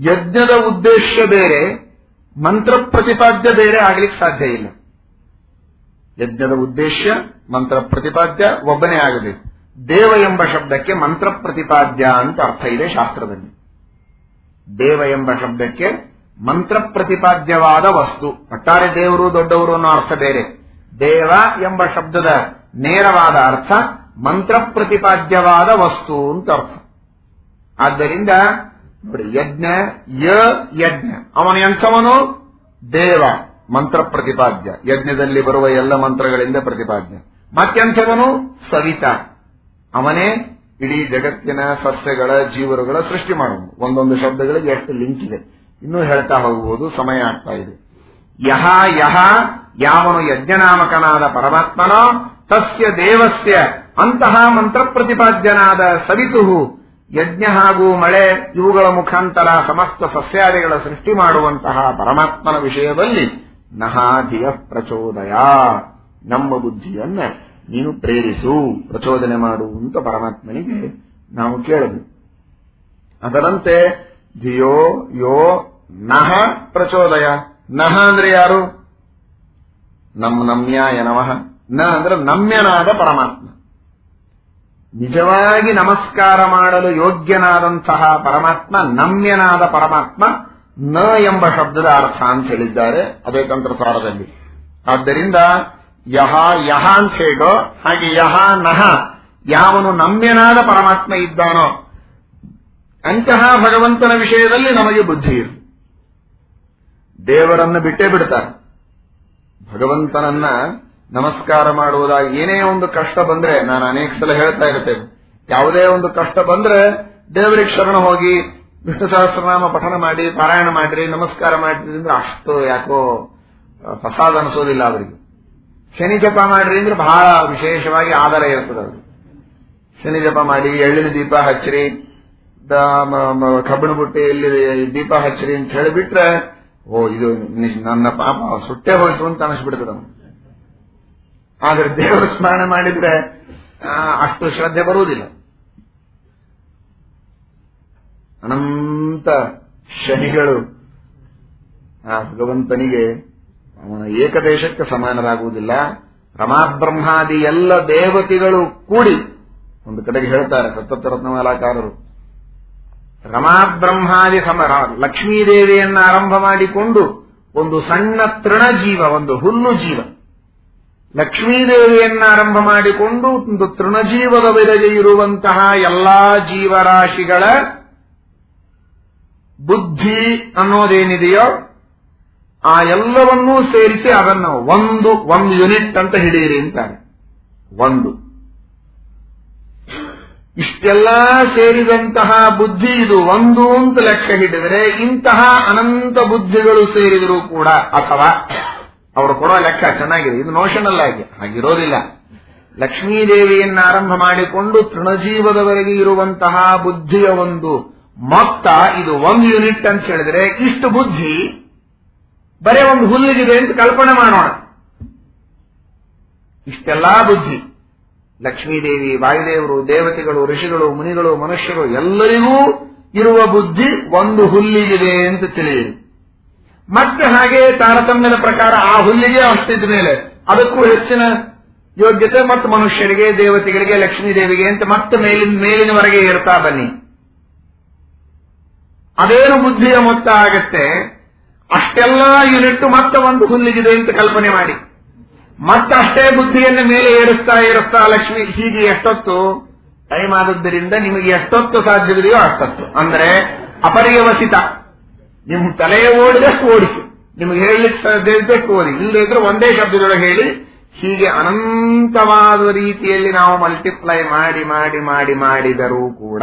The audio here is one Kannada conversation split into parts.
ಯಜ್ಞದ ಉದ್ದೇಶ ಬೇರೆ, ಮಂತ್ರ ಪ್ರತಿಪಾದ್ಯ ಬೇರೆ ಆಗ್ಲಿಕ್ಕೆ ಸಾಧ್ಯ ಇಲ್ಲ. ಯಜ್ಞದ ಉದ್ದೇಶ, ಮಂತ್ರ ಪ್ರತಿಪಾದ್ಯ ಒಬ್ಬನೇ ಆಗಬೇಕು. ದೇವ ಎಂಬ ಶಬ್ದಕ್ಕೆ ಮಂತ್ರ ಪ್ರತಿಪಾದ್ಯ ಅಂತ ಅರ್ಥ ಇದೆ ಶಾಸ್ತ್ರದಲ್ಲಿ. ದೇವ ಎಂಬ ಶಬ್ದಕ್ಕೆ ಮಂತ್ರ ಪ್ರತಿಪಾದ್ಯವಾದ ವಸ್ತು. ಒಟ್ಟಾರೆ ದೇವರು ದೊಡ್ಡವರು ಅನ್ನೋ ಅರ್ಥ ಬೇರೆ. ದೇವ ಎಂಬ ಶಬ್ದದ ನೇರವಾದ ಅರ್ಥ ಮಂತ್ರ ಪ್ರತಿಪಾದ್ಯವಾದ ವಸ್ತು ಅಂತ ಅರ್ಥ. ಆದ್ದರಿಂದ ನೋಡಿ, ಯಜ್ಞ, ಯ, ಯಜ್ಞ. ಅವನ ಎಂಥವನು? ದೇವ, ಮಂತ್ರ ಪ್ರತಿಪಾದ್ಯ. ಯಜ್ಞದಲ್ಲಿ ಬರುವ ಎಲ್ಲ ಮಂತ್ರಗಳಿಂದ ಪ್ರತಿಪಾದ್ಯ. ಮತ್ತೆಂಥವನು? ಸವಿತ. ಅವನೇ ಇಡೀ ಜಗತ್ತಿನ ಸಸ್ಯಗಳ, ಜೀವರುಗಳ ಸೃಷ್ಟಿ ಮಾಡುವುದು ಒಂದೊಂದು ಶಬ್ದಗಳಿಗೆ ಎಷ್ಟು ಲಿಂಕ್ ಇದೆ. ಇನ್ನೂ ಹೇಳ್ತಾ ಹೋಗುವುದು ಸಮಯ ಆಗ್ತಾ ಇದೆ. ಯಹ ಯಹ, ಯಾವನು ಯಜ್ಞನಾಮಕನಾದ ಪರಮಾತ್ಮನೋ, ತಸ್ಯ ದೇವಸ್ಯ. ಅಂತಹ ಮಂತ್ರ ಪ್ರತಿಪಾದ್ಯನಾದ ಸವಿತುಹು. ಯಜ್ಞ ಹಾಗೂ ಮಳೆ ಇವುಗಳ ಮುಖಾಂತರ ಸಮಸ್ತ ಸಸ್ಯಾದಿಗಳ ಸೃಷ್ಟಿ ಮಾಡುವಂತಹ ಪರಮಾತ್ಮನ ವಿಷಯದಲ್ಲಿ ನಹಾಧಿಯ ಪ್ರಚೋದಯ. ನಮ್ಮ ಬುದ್ಧಿಯನ್ನ ನೀನು ಪ್ರೇರಿಸು, ಪ್ರಚೋದನೆ ಮಾಡು ಅಂತ ಪರಮಾತ್ಮನಿಗೆ ನಾವು ಕೇಳಬೇಕು ಅದರಂತೆ ಧಿಯೋ ಯೋ ನಹ ಪ್ರಚೋದಯ. ನಹ ಅಂದ್ರೆ ಯಾರು? ನಮ್ ನಮ್ಯಾಯ ನಮಃ. ನ ಅಂದ್ರೆ ನಮ್ಯನಾದ ಪರಮಾತ್ಮ. ನಿಜವಾಗಿ ನಮಸ್ಕಾರ ಮಾಡಲು ಯೋಗ್ಯನಾದಂತಹ ಪರಮಾತ್ಮ, ನಮ್ಯನಾದ ಪರಮಾತ್ಮ, ನ ಎಂಬ ಶಬ್ದದ ಅರ್ಥ ಅಂತ ಹೇಳಿದ್ದಾರೆ ಅದೇ ತಂತ್ರಸಾರದಲ್ಲಿ. ಆದ್ದರಿಂದ ಯಹ ಯಹ ಅಂತ ಹೇಳೋ ಹಾಗೆ ಯಹ, ನಹ, ಯಾವನು ನಮ್ಯನಾದ ಪರಮಾತ್ಮ ಇದ್ದಾನೋ, ಅಂತಹ ಭಗವಂತನ ವಿಷಯದಲ್ಲಿ ನಮಗೆ ಬುದ್ಧಿ ಇರು. ದೇವರನ್ನು ಬಿಟ್ಟೇ ಬಿಡ್ತಾರೆ. ಭಗವಂತನನ್ನ ನಮಸ್ಕಾರ ಮಾಡುವುದಾಗಿ ಏನೇ ಒಂದು ಕಷ್ಟ ಬಂದ್ರೆ ನಾನು ಅನೇಕ ಸಲ ಹೇಳ್ತಾ ಇರ್ತೇನೆ. ಯಾವುದೇ ಒಂದು ಕಷ್ಟ ಬಂದ್ರೆ ದೇವರಿಗೆ ಶರಣ ಹೋಗಿ ವಿಷ್ಣು ಸಹಸ್ರನಾಮ ಪಠನ ಮಾಡಿ, ಪಾರಾಯಣ ಮಾಡ್ರಿ, ನಮಸ್ಕಾರ ಮಾಡ್ರಿ ಅಂದ್ರೆ ಅಷ್ಟು ಯಾಕೋ ಪ್ರಸಾದ ಅನಿಸೋದಿಲ್ಲ ಅವರಿಗೆ. ಶನಿ ಜಪ ಮಾಡ್ರಿ ಅಂದ್ರೆ ಬಹಳ ವಿಶೇಷವಾಗಿ ಆಧಾರ ಇರ್ತದೆ ಅವ್ರಿಗೆ. ಶನಿ ಜಪ ಮಾಡಿ, ಎಳ್ಳಿನ ದೀಪ ಹಚ್ಚಿರಿ ಕಬ್ಬಿಣ ಬುಟ್ಟಿಯಲ್ಲಿ ದೀಪ ಹಚ್ಚಿರಿ ಅಂತ ಹೇಳಿಬಿಟ್ರೆ, ಓ, ಇದು ನನ್ನ ಪಾಪ, ಸುಟ್ಟೆ ಹೋಯ್ತು ಅಂತ ಅನಿಸ್ಬಿಡ್ತದೆ ನಮ್ಗೆ. ಆದ್ರೆ ದೇವರ ಸ್ಮರಣೆ ಮಾಡಿದ್ರೆ ಅಷ್ಟು ಶ್ರದ್ಧೆ ಬರುವುದಿಲ್ಲ. ಅನಂತ ಶನಿಗಳು, ಆ, ಭಗವಂತನಿಗೆ ಅವನ ಏಕದೇಶಕ್ಕೆ ಸಮಾನರಾಗುವುದಿಲ್ಲ. ರಮಾಬ್ರಹ್ಮಾದಿ ಎಲ್ಲ ದೇವತೆಗಳು ಕೂಡಿ, ಒಂದು ಕಡೆಗೆ ಹೇಳ್ತಾರೆ ಸತ್ತತ್ತ ರತ್ನಮಾಲಾಕಾರರು ರಮಾಬ್ರಹ್ಮಾದಿ ಸಮ ಲಕ್ಷ್ಮೀದೇವಿಯನ್ನ ಆರಂಭ ಮಾಡಿಕೊಂಡು, ಒಂದು ಸಣ್ಣ ತೃಣಜೀವ, ಒಂದು ಹುಲ್ಲು ಜೀವ. ಲಕ್ಷ್ಮೀದೇವಿಯನ್ನ ಆರಂಭ ಮಾಡಿಕೊಂಡು ಒಂದು ತೃಣಜೀವದವರೆಗೆ ಇರುವಂತಹ ಎಲ್ಲಾ ಜೀವರಾಶಿಗಳ ಬುದ್ಧಿ ಅನ್ನೋದೇನಿದೆಯೋ ಆ ಎಲ್ಲವನ್ನೂ ಸೇರಿಸಿ ಅದನ್ನು ಒಂದು ಒಂದು ಯೂನಿಟ್ ಅಂತ ಹಿಡಿಯಿರಿ ಅಂತಾರೆ. ಒಂದು. ಇಷ್ಟೆಲ್ಲ ಸೇರಿದಂತಹ ಬುದ್ಧಿ ಇದು ಒಂದು ಅಂತ ಲೆಕ್ಕ ಹಿಡಿದರೆ ಇಂತಹ ಅನಂತ ಬುದ್ಧಿಗಳು ಸೇರಿದರೂ ಕೂಡ ಅಥವಾ ಅವರು ಕೊಡುವ ಲೆಕ್ಕ ಚೆನ್ನಾಗಿದೆ. ಇದು ನೋಷನಲ್ ಆಗಿ. ಹಾಗಿರೋದಿಲ್ಲ. ಲಕ್ಷ್ಮೀದೇವಿಯನ್ನ ಆರಂಭ ಮಾಡಿಕೊಂಡು ತೃಣಜೀವದವರೆಗೆ ಇರುವಂತಹ ಬುದ್ಧಿಯ ಒಂದು ಮೊತ್ತ, ಇದು ಒಂದು ಯೂನಿಟ್ ಅಂತ ಹೇಳಿದ್ರೆ ಇಷ್ಟು ಬುದ್ಧಿ ಬರೇ ಒಂದು ಹುಲ್ಲಿಗಿದೆ ಅಂತ ಕಲ್ಪನೆ ಮಾಡೋಣ. ಇಷ್ಟೆಲ್ಲಾ ಬುದ್ಧಿ. ಲಕ್ಷ್ಮೀದೇವಿ ವಾಯುದೇವರು ದೇವತೆಗಳು, ಋಷಿಗಳು, ಮುನಿಗಳು, ಮನುಷ್ಯರು ಎಲ್ಲರಿಗೂ ಇರುವ ಬುದ್ಧಿ ಒಂದು ಹುಲ್ಲಿಗಿದೆ ಅಂತ ತಿಳಿಯಿರಿ. ಮತ್ತೆ ಹಾಗೆ ತಾರತಮ್ಯದ ಪ್ರಕಾರ ಆ ಹುಲ್ಲಿಗೆ ಅಷ್ಟಿದ ಮೇಲೆ ಅದಕ್ಕೂ ಹೆಚ್ಚಿನ ಯೋಗ್ಯತೆ ಮತ್ತು ಮನುಷ್ಯರಿಗೆ, ದೇವತೆಗಳಿಗೆ, ಲಕ್ಷ್ಮೀ ದೇವಿಗೆ ಅಂತ ಮತ್ತೆ ಮೇಲಿನ, ಮೇಲಿನವರೆಗೆ ಇರ್ತಾ ಬನ್ನಿ. ಅದೇನು ಬುದ್ಧಿಯ ಮೊತ್ತ ಆಗತ್ತೆ? ಅಷ್ಟೆಲ್ಲ ಯೂನಿಟ್ ಮತ್ತೆ ಒಂದು ಹುಲ್ಲಿಗಿದೆ ಅಂತ ಕಲ್ಪನೆ ಮಾಡಿ. ಮತ್ತಷ್ಟೇ ಬುದ್ಧಿಯನ್ನು ಮೇಲೆ ಏರಿಸ್ತಾ ಏರಿಸ್ತಾ ಲಕ್ಷ್ಮಿ ಹೀಗೆ ಎಷ್ಟೊತ್ತು? ಟೈಮ್ ಆದದ್ದರಿಂದ ನಿಮಗೆ ಎಷ್ಟೊತ್ತು ಸಾಧ್ಯವಿದೆಯೋ ಅಷ್ಟೊತ್ತು. ಅಂದ್ರೆ ಅಪರ್ಯವಸಿತ. ನಿಮ್ ತಲೆಯ ಓಡಿದಷ್ಟು ಓಡಿಸಿ. ನಿಮಗೆ ಹೇಳಲಿಕ್ಕೆ ಸಾಧ್ಯ ಓದಿ. ಇಲ್ಲದಿದ್ರೆ ಒಂದೇ ಶಬ್ದದೊಳಗೆ ಹೇಳಿ, ಹೀಗೆ ಅನಂತವಾದ ರೀತಿಯಲ್ಲಿ ನಾವು ಮಲ್ಟಿಪ್ಲೈ ಮಾಡಿ ಮಾಡಿ ಮಾಡಿ, ಮಾಡಿದರೂ ಕೂಡ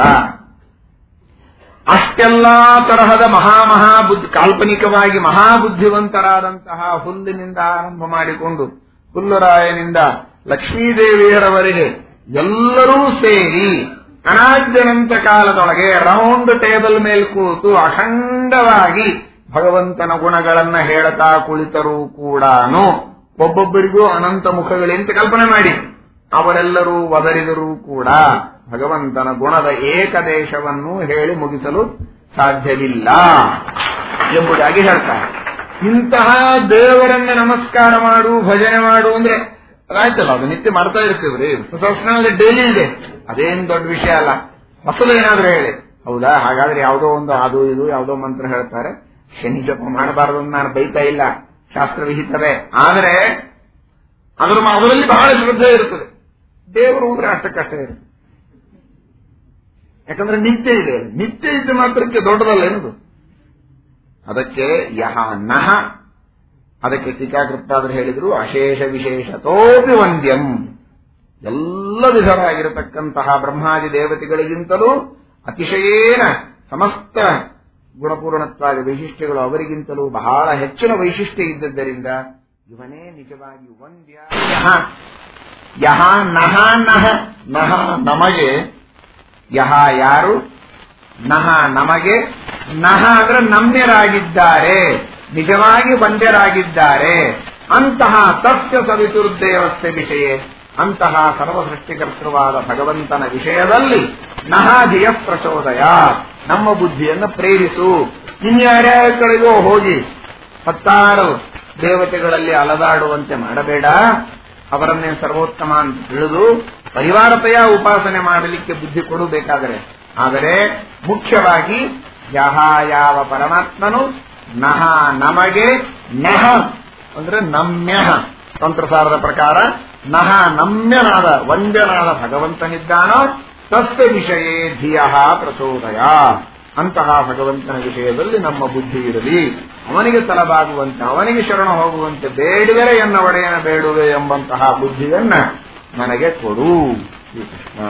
ಅಷ್ಟೆಲ್ಲಾ ತರಹದ ಮಹಾ ಮಹಾ ಕಾಲ್ಪನಿಕವಾಗಿ ಮಹಾಬುದ್ಧಿವಂತರಾದಂತಹ ಹುಲ್ಲಿನಿಂದ ಆರಂಭ ಮಾಡಿಕೊಂಡು ಹುಲ್ಲುರಾಯನಿಂದ ಲಕ್ಷ್ಮೀದೇವಿಯರವರೆಗೆ ಎಲ್ಲರೂ ಸೇರಿ ಅನಾದ್ಯನಂತ ಕಾಲದೊಳಗೆ ರೌಂಡ್ ಟೇಬಲ್ ಮೇಲೆ ಕೂತು ಅಖಂಡವಾಗಿ ಭಗವಂತನ ಗುಣಗಳನ್ನ ಹೇಳತಾ ಕುಳಿತರೂ ಕೂಡ ಒಬ್ಬೊಬ್ಬರಿಗೂ ಅನಂತ ಮುಖಗಳಿಂತ ಕಲ್ಪನೆ ಮಾಡಿ. ಅವರೆಲ್ಲರೂ ಒದರಿದರೂ ಕೂಡ ಭಗವಂತನ ಗುಣದ ಏಕದೇಶವನ್ನು ಹೇಳಿ ಮುಗಿಸಲು ಸಾಧ್ಯವಿಲ್ಲ ಎಂಬುದಾಗಿ ಹೇಳ್ತಾರೆ. ಇಂತಹ ದೇವರನ್ನ ನಮಸ್ಕಾರ ಮಾಡು, ಭಜನೆ ಮಾಡು ಅಂದ್ರೆ ಅದಾಯ್ತಲ್ಲ ಅದು ನಿತ್ಯ ಮಾಡ್ತಾ ಇರ್ತೀವ್ರಿ ಸಹಸ್ರನಾಮ ಡೈಲಿ ಇದೆ. ಅದೇನ್ ದೊಡ್ಡ ವಿಷಯ ಅಲ್ಲ. ಮಸಲು ಏನಾದ್ರೂ ಹೇಳಿ. ಹೌದಾ? ಹಾಗಾದ್ರೆ ಯಾವುದೋ ಒಂದು ಅದು ಇದು, ಯಾವುದೋ ಮಂತ್ರ ಹೇಳ್ತಾರೆ. ಶನಿ ಜಪ ಮಾಡಬಾರದು ನಾನು ಬೈತಾ ಇಲ್ಲ. ಶಾಸ್ತ್ರ ವಿಹಿತವೇ. ಆದರೆ, ಅದರ ಅದರಲ್ಲಿ ಬಹಳ ಶ್ರದ್ಧೆ ಇರುತ್ತದೆ ದೇವರು ಅಂದ್ರೆ ಅಷ್ಟಕ್ಕಷ್ಟೇ ಇರುತ್ತೆ. ಯಾಕಂದ್ರೆ ನಿತ್ಯ ಇದೆ ನಿತ್ಯ ಇದ್ದ ಮಾತ್ರಕ್ಕೆ ದೊಡ್ಡದಲ್ಲ ಏನದು ಅದಕ್ಕೆ ಯಹ ನಹ ಅದಕ್ಕೆ ಟೀಕಾಕೃತ್ತಾದ್ರು ಹೇಳಿದರು, ಅಶೇಷ ವಿಶೇಷತೋಪಿ ವಂದ್ಯಂ ಎಲ್ಲ ವಿಧರಾಗಿರತಕ್ಕಂತಹ ಬ್ರಹ್ಮಾದಿ ದೇವತೆಗಳಿಗಿಂತಲೂ ಅತಿಶಯೇನ ಸಮಸ್ತ ಗುಣಪೂರ್ಣತ್ವಾದ ವೈಶಿಷ್ಟ್ಯಗಳು ಅವರಿಗಿಂತಲೂ ಬಹಳ ಹೆಚ್ಚಿನ ವೈಶಿಷ್ಟ್ಯ ಇದ್ದದ್ದರಿಂದ ಇವನೇ ನಿಜವಾಗಿ ವಂದ್ಯ. ಯಹ ನಹ ನಹ. ನಹ ನಮಗೆ. ಯಹ ಯಾರು? ನಹ ನಮಗೆ. ನಹ ಅಂದ್ರೆ ನಮ್ಯರಾಗಿದ್ದಾರೆ. ನಿಜವಾಗಿ ಬಂಧರಾಗಿದ್ದಾರೆ ಅಂತಹ ತಸ್ಯ ಸವಿತುರ್ದೇವಸ್ಥೆ ವಿಷಯ. ಅಂತಹ ಸರ್ವಸೃಷ್ಟಿಕರ್ತೃವಾದ ಭಗವಂತನ ವಿಷಯದಲ್ಲಿ ನಹ ಧಿಯ ಪ್ರಚೋದಯ. ನಮ್ಮ ಬುದ್ಧಿಯನ್ನು ಪ್ರೇರಿಸು. ಇನ್ಯಾರ್ಯಾರ ಕಡೆಗೋ ಹೋಗಿ ಹತ್ತಾರು ದೇವತೆಗಳಲ್ಲಿ ಅಲದಾಡುವಂತೆ ಮಾಡಬೇಡ. ಅವರನ್ನೇ ಸರ್ವೋತ್ತಮ ಅಂತ ತಿಳಿದು ಪರಿವಾರತೆಯ ಉಪಾಸನೆ ಮಾಡಲಿಕ್ಕೆ ಬುದ್ಧಿ ಕೊಡಬೇಕಾದರೆ. ಆದರೆ ಮುಖ್ಯವಾಗಿ ಯಹ ಯಾವ ಪರಮಾತ್ಮನು ನಹ ನಮಗೆ ನಹ. ಅಂದ್ರೆ ನಮ್ಯ. ತಂತ್ರಸಾರದ ಪ್ರಕಾರ ನಹ ನಮ್ಯನಾದ, ವಂದ್ಯನಾದ ಭಗವಂತನಿದ್ದಾನೋ, ತಸ್ಯ ವಿಷಯ ಧಿಯ ಪ್ರಚೋದಯ. ಅಂತಹ ಭಗವಂತನ ವಿಷಯದಲ್ಲಿ ನಮ್ಮ ಬುದ್ಧಿ ಇರಲಿ. ಅವನಿಗೆ ತಲಬಾಗುವಂತೆ ಅವನಿಗೆ ಶರಣ ಹೋಗುವಂತೆ ಬೇಡಿದರೆ ಎನ್ನ ಒಡೆಯನ ಬೇಡುವೆ ಎಂಬಂತಹ ಬುದ್ಧಿಯನ್ನ ನನಗೆ ಕೊಡು. ಶ್ರೀಕೃಷ್ಣ